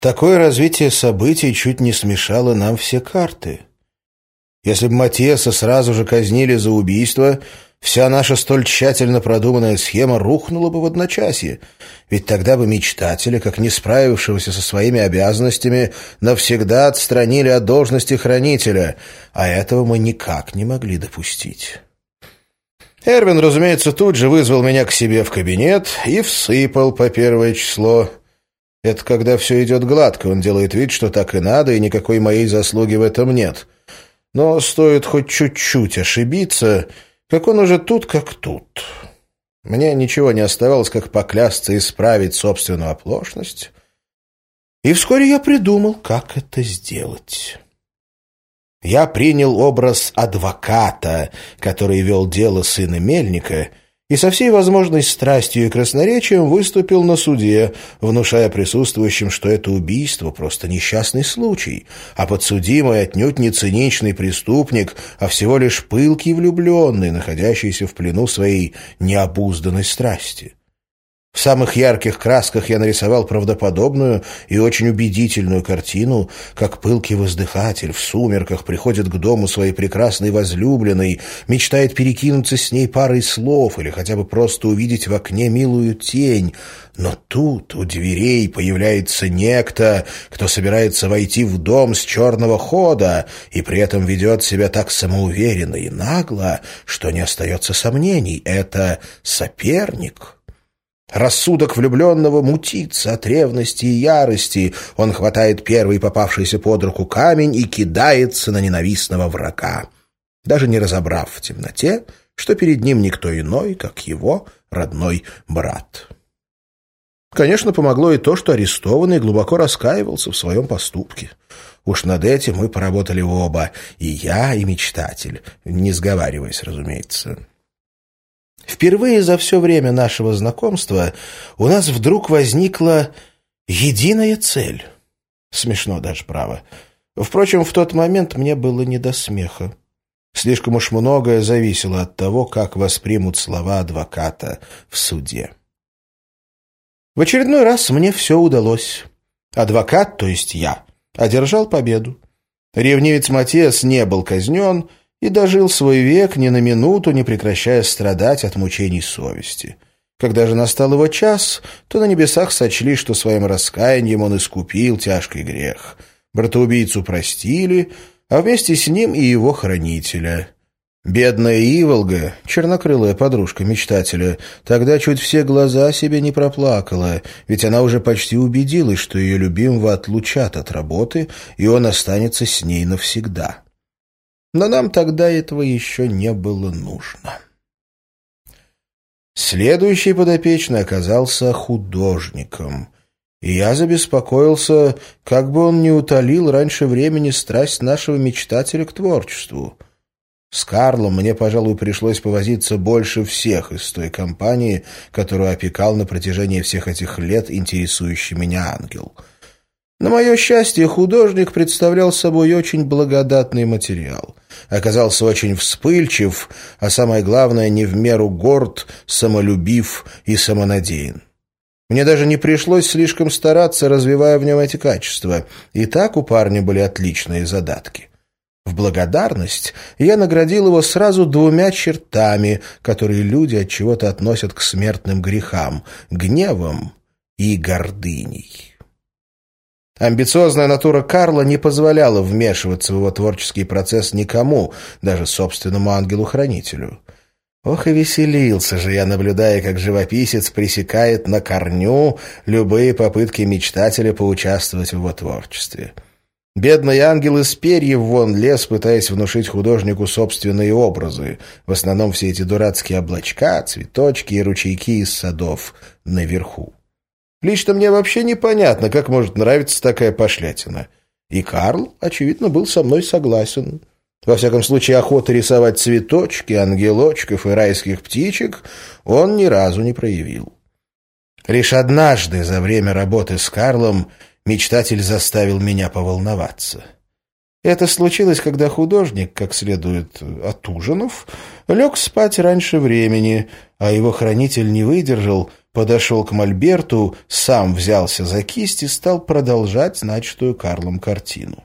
Такое развитие событий чуть не смешало нам все карты. Если бы Матеса сразу же казнили за убийство, вся наша столь тщательно продуманная схема рухнула бы в одночасье, ведь тогда бы мечтателя, как не справившегося со своими обязанностями, навсегда отстранили от должности хранителя, а этого мы никак не могли допустить. Эрвин, разумеется, тут же вызвал меня к себе в кабинет и всыпал по первое число. Это когда все идет гладко, он делает вид, что так и надо, и никакой моей заслуги в этом нет. Но стоит хоть чуть-чуть ошибиться, как он уже тут, как тут. Мне ничего не оставалось, как поклясться и исправить собственную оплошность. И вскоре я придумал, как это сделать. Я принял образ адвоката, который вел дело сына Мельника, и со всей возможной страстью и красноречием выступил на суде, внушая присутствующим, что это убийство просто несчастный случай, а подсудимый отнюдь не циничный преступник, а всего лишь пылкий влюбленный, находящийся в плену своей необузданной страсти. В самых ярких красках я нарисовал правдоподобную и очень убедительную картину, как пылкий воздыхатель в сумерках приходит к дому своей прекрасной возлюбленной, мечтает перекинуться с ней парой слов или хотя бы просто увидеть в окне милую тень. Но тут у дверей появляется некто, кто собирается войти в дом с черного хода и при этом ведет себя так самоуверенно и нагло, что не остается сомнений — это соперник». Рассудок влюбленного мутится от ревности и ярости. Он хватает первый попавшийся под руку камень и кидается на ненавистного врага, даже не разобрав в темноте, что перед ним никто иной, как его родной брат. Конечно, помогло и то, что арестованный глубоко раскаивался в своем поступке. Уж над этим мы поработали оба, и я, и мечтатель, не сговариваясь, разумеется. Впервые за все время нашего знакомства у нас вдруг возникла единая цель. Смешно даже, право. Впрочем, в тот момент мне было не до смеха. Слишком уж многое зависело от того, как воспримут слова адвоката в суде. В очередной раз мне все удалось. Адвокат, то есть я, одержал победу. Ревнивец Матиас не был казнен, и дожил свой век ни на минуту, не прекращая страдать от мучений совести. Когда же настал его час, то на небесах сочли, что своим раскаянием он искупил тяжкий грех. Братоубийцу простили, а вместе с ним и его хранителя. Бедная Иволга, чернокрылая подружка мечтателя, тогда чуть все глаза себе не проплакала, ведь она уже почти убедилась, что ее любимого отлучат от работы, и он останется с ней навсегда. Но нам тогда этого еще не было нужно. Следующий подопечный оказался художником, и я забеспокоился, как бы он не утолил раньше времени страсть нашего мечтателя к творчеству. С Карлом мне, пожалуй, пришлось повозиться больше всех из той компании, которую опекал на протяжении всех этих лет интересующий меня ангел — на мое счастье, художник представлял собой очень благодатный материал. Оказался очень вспыльчив, а самое главное, не в меру горд, самолюбив и самонадеян. Мне даже не пришлось слишком стараться, развивая в нем эти качества. И так у парня были отличные задатки. В благодарность я наградил его сразу двумя чертами, которые люди от чего-то относят к смертным грехам — гневом и гордыней. Амбициозная натура Карла не позволяла вмешиваться в его творческий процесс никому, даже собственному ангелу-хранителю. Ох и веселился же я, наблюдая, как живописец пресекает на корню любые попытки мечтателя поучаствовать в его творчестве. Бедный ангел из перьев вон лез, пытаясь внушить художнику собственные образы, в основном все эти дурацкие облачка, цветочки и ручейки из садов наверху. Лично мне вообще непонятно, как может нравиться такая пошлятина. И Карл, очевидно, был со мной согласен. Во всяком случае, охоты рисовать цветочки, ангелочков и райских птичек он ни разу не проявил. Лишь однажды за время работы с Карлом мечтатель заставил меня поволноваться. Это случилось, когда художник, как следует отужинав, лег спать раньше времени, а его хранитель не выдержал — подошел к Мольберту, сам взялся за кисть и стал продолжать начатую Карлом картину.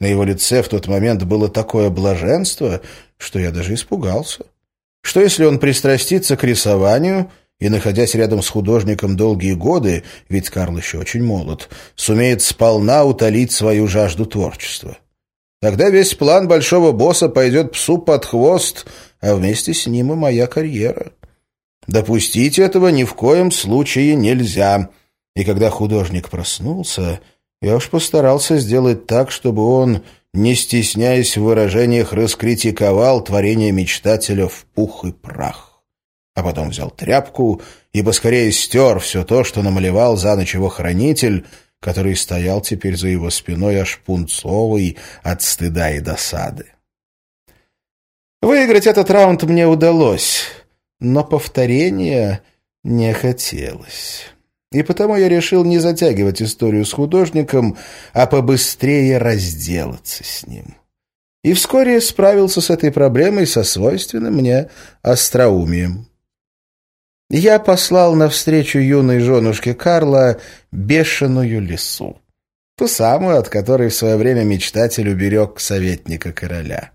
На его лице в тот момент было такое блаженство, что я даже испугался. Что если он пристрастится к рисованию и, находясь рядом с художником долгие годы, ведь Карл еще очень молод, сумеет сполна утолить свою жажду творчества? Тогда весь план большого босса пойдет псу под хвост, а вместе с ним и моя карьера. Допустить этого ни в коем случае нельзя. И когда художник проснулся, я уж постарался сделать так, чтобы он, не стесняясь в выражениях, раскритиковал творение мечтателя в пух и прах. А потом взял тряпку и поскорее стер все то, что намалевал за ночь его хранитель, который стоял теперь за его спиной аж пунцовый от стыда и досады. Выиграть этот раунд мне удалось, но повторения не хотелось. И потому я решил не затягивать историю с художником, а побыстрее разделаться с ним. И вскоре справился с этой проблемой со свойственным мне остроумием. Я послал навстречу юной женушке Карла бешеную лису. Ту самую, от которой в свое время мечтатель уберег советника короля.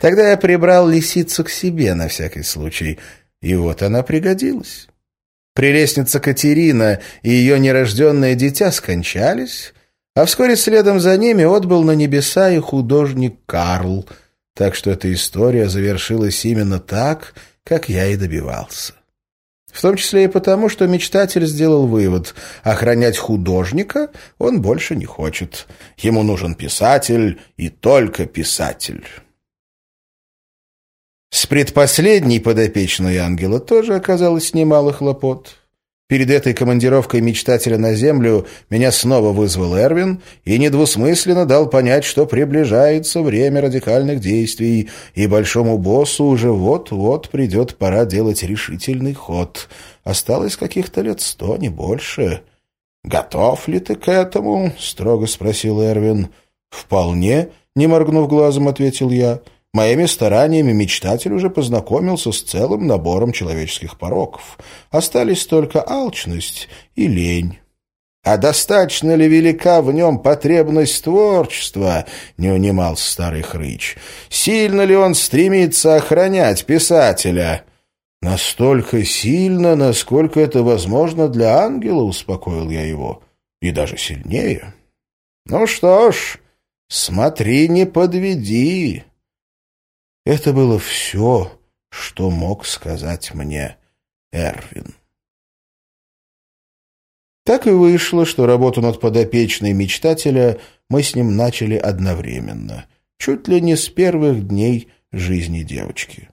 Тогда я прибрал лисицу к себе на всякий случай, и вот она пригодилась. Прелестница Катерина и ее нерожденное дитя скончались, а вскоре следом за ними отбыл на небеса и художник Карл, так что эта история завершилась именно так, как я и добивался. В том числе и потому, что мечтатель сделал вывод – охранять художника он больше не хочет. Ему нужен писатель и только писатель. С предпоследней подопечной ангела тоже оказалось немало хлопот. Перед этой командировкой мечтателя на землю меня снова вызвал Эрвин и недвусмысленно дал понять, что приближается время радикальных действий, и большому боссу уже вот-вот придет пора делать решительный ход. Осталось каких-то лет сто, не больше. «Готов ли ты к этому?» — строго спросил Эрвин. «Вполне», — не моргнув глазом, ответил я. Моими стараниями мечтатель уже познакомился с целым набором человеческих пороков. Остались только алчность и лень. «А достаточно ли велика в нем потребность творчества?» — не унимался старый хрыч. «Сильно ли он стремится охранять писателя?» «Настолько сильно, насколько это возможно для ангела», — успокоил я его. «И даже сильнее». «Ну что ж, смотри, не подведи». Это было все, что мог сказать мне Эрвин. Так и вышло, что работу над подопечной мечтателя мы с ним начали одновременно, чуть ли не с первых дней жизни девочки.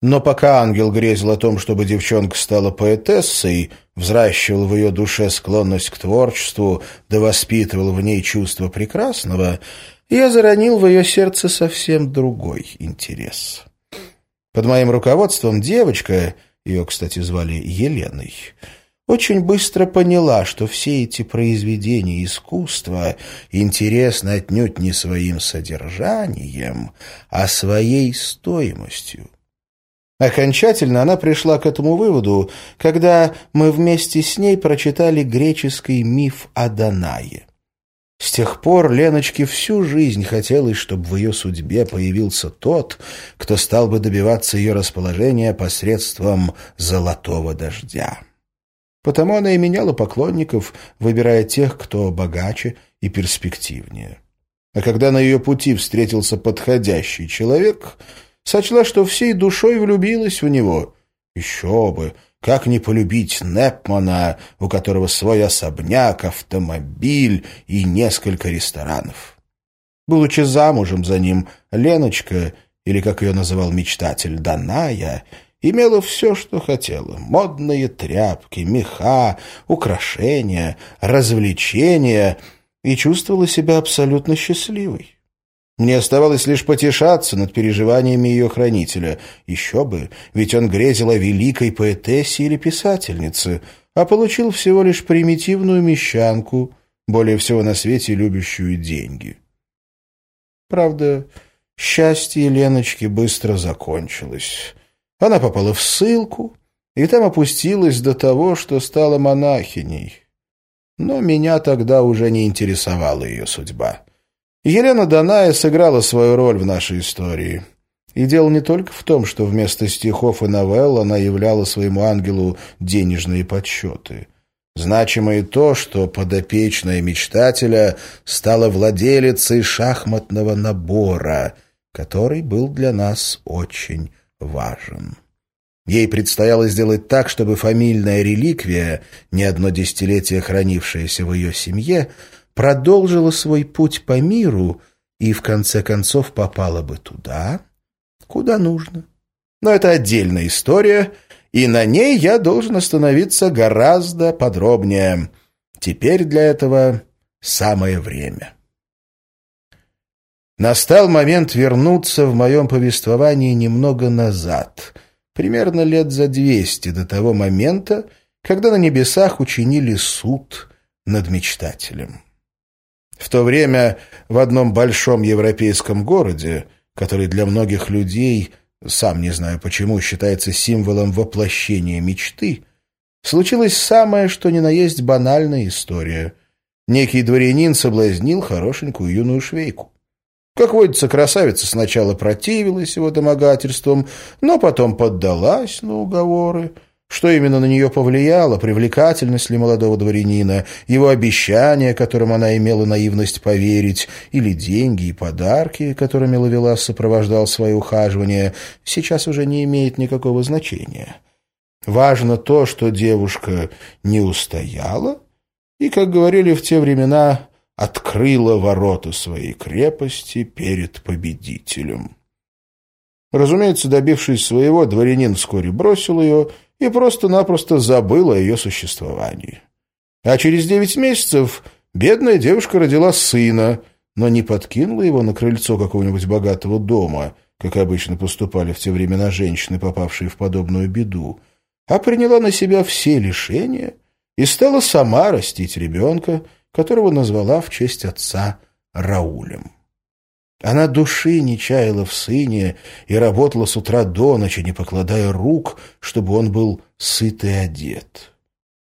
Но пока ангел грезил о том, чтобы девчонка стала поэтессой, взращивал в ее душе склонность к творчеству, да воспитывал в ней чувство прекрасного, я заронил в ее сердце совсем другой интерес. Под моим руководством девочка, ее, кстати, звали Еленой, очень быстро поняла, что все эти произведения искусства интересны отнюдь не своим содержанием, а своей стоимостью. Окончательно она пришла к этому выводу, когда мы вместе с ней прочитали греческий миф о Данае. С тех пор Леночке всю жизнь хотелось, чтобы в ее судьбе появился тот, кто стал бы добиваться ее расположения посредством золотого дождя. Потому она и меняла поклонников, выбирая тех, кто богаче и перспективнее. А когда на ее пути встретился подходящий человек, сочла, что всей душой влюбилась в него. Еще бы! Как не полюбить Непмана, у которого свой особняк, автомобиль и несколько ресторанов? Будучи замужем за ним, Леночка, или, как ее называл мечтатель, Даная, имела все, что хотела. Модные тряпки, меха, украшения, развлечения и чувствовала себя абсолютно счастливой. Мне оставалось лишь потешаться над переживаниями ее хранителя. Еще бы, ведь он грезил о великой поэтессе или писательнице, а получил всего лишь примитивную мещанку, более всего на свете любящую деньги. Правда, счастье Леночки быстро закончилось. Она попала в ссылку, и там опустилась до того, что стала монахиней. Но меня тогда уже не интересовала ее судьба. Елена Даная сыграла свою роль в нашей истории. И дело не только в том, что вместо стихов и новелл она являла своему ангелу денежные подсчеты. Значимо и то, что подопечная мечтателя стала владелицей шахматного набора, который был для нас очень важен. Ей предстояло сделать так, чтобы фамильная реликвия, не одно десятилетие хранившаяся в ее семье, продолжила свой путь по миру и, в конце концов, попала бы туда, куда нужно. Но это отдельная история, и на ней я должен остановиться гораздо подробнее. Теперь для этого самое время. Настал момент вернуться в моем повествовании немного назад, примерно лет за двести до того момента, когда на небесах учинили суд над мечтателем. В то время в одном большом европейском городе, который для многих людей, сам не знаю почему, считается символом воплощения мечты, случилась самая что ни на есть банальная история. Некий дворянин соблазнил хорошенькую юную швейку. Как водится, красавица сначала противилась его домогательствам, но потом поддалась на уговоры. Что именно на нее повлияло, привлекательность ли молодого дворянина, его обещания, которым она имела наивность поверить, или деньги и подарки, которыми Лавелас сопровождал свое ухаживание, сейчас уже не имеет никакого значения. Важно то, что девушка не устояла и, как говорили в те времена, открыла ворота своей крепости перед победителем. Разумеется, добившись своего, дворянин вскоре бросил ее и просто-напросто забыл о ее существовании. А через девять месяцев бедная девушка родила сына, но не подкинула его на крыльцо какого-нибудь богатого дома, как обычно поступали в те времена женщины, попавшие в подобную беду, а приняла на себя все лишения и стала сама растить ребенка, которого назвала в честь отца Раулем. Она души не чаяла в сыне и работала с утра до ночи, не покладая рук, чтобы он был сыт и одет.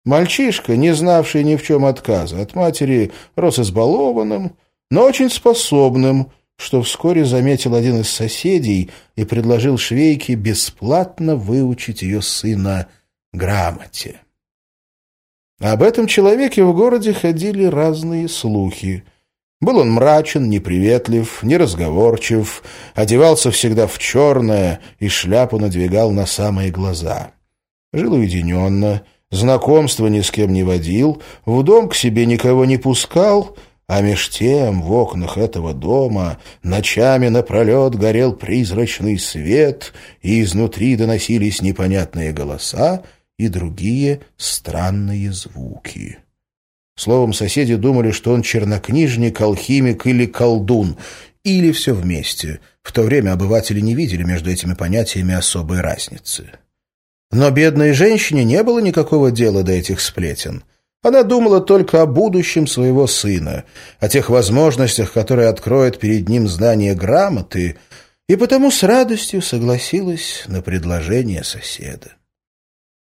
Мальчишка, не знавший ни в чем отказа от матери, рос избалованным, но очень способным, что вскоре заметил один из соседей и предложил швейке бесплатно выучить ее сына грамоте. Об этом человеке в городе ходили разные слухи. Был он мрачен, неприветлив, неразговорчив, одевался всегда в черное и шляпу надвигал на самые глаза. Жил уединенно, знакомства ни с кем не водил, в дом к себе никого не пускал, а меж тем в окнах этого дома ночами напролет горел призрачный свет, и изнутри доносились непонятные голоса, и другие странные звуки. Словом, соседи думали, что он чернокнижник, алхимик или колдун, или все вместе. В то время обыватели не видели между этими понятиями особой разницы. Но бедной женщине не было никакого дела до этих сплетен. Она думала только о будущем своего сына, о тех возможностях, которые откроет перед ним знание грамоты, и потому с радостью согласилась на предложение соседа.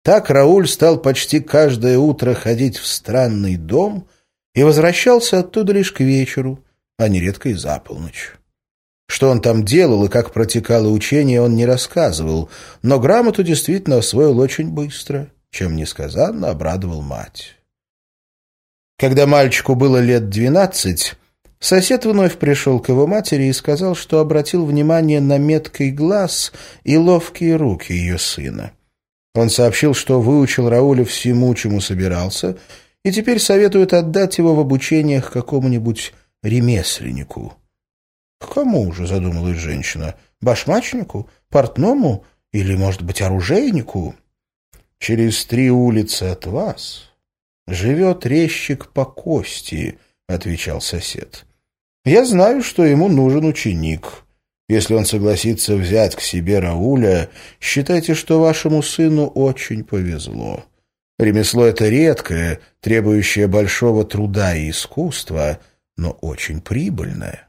Так Рауль стал почти каждое утро ходить в странный дом и возвращался оттуда лишь к вечеру, а нередко и за полночь. Что он там делал и как протекало учение, он не рассказывал, но грамоту действительно освоил очень быстро, чем несказанно обрадовал мать. Когда мальчику было лет двенадцать, сосед вновь пришел к его матери и сказал, что обратил внимание на меткий глаз и ловкие руки ее сына. Он сообщил, что выучил Рауля всему, чему собирался, и теперь советует отдать его в обучение к какому-нибудь ремесленнику. — К кому же, — задумалась женщина, — башмачнику, портному или, может быть, оружейнику? — Через три улицы от вас живет резчик по кости, — отвечал сосед. — Я знаю, что ему нужен ученик. Если он согласится взять к себе Рауля, считайте, что вашему сыну очень повезло. Ремесло это редкое, требующее большого труда и искусства, но очень прибыльное.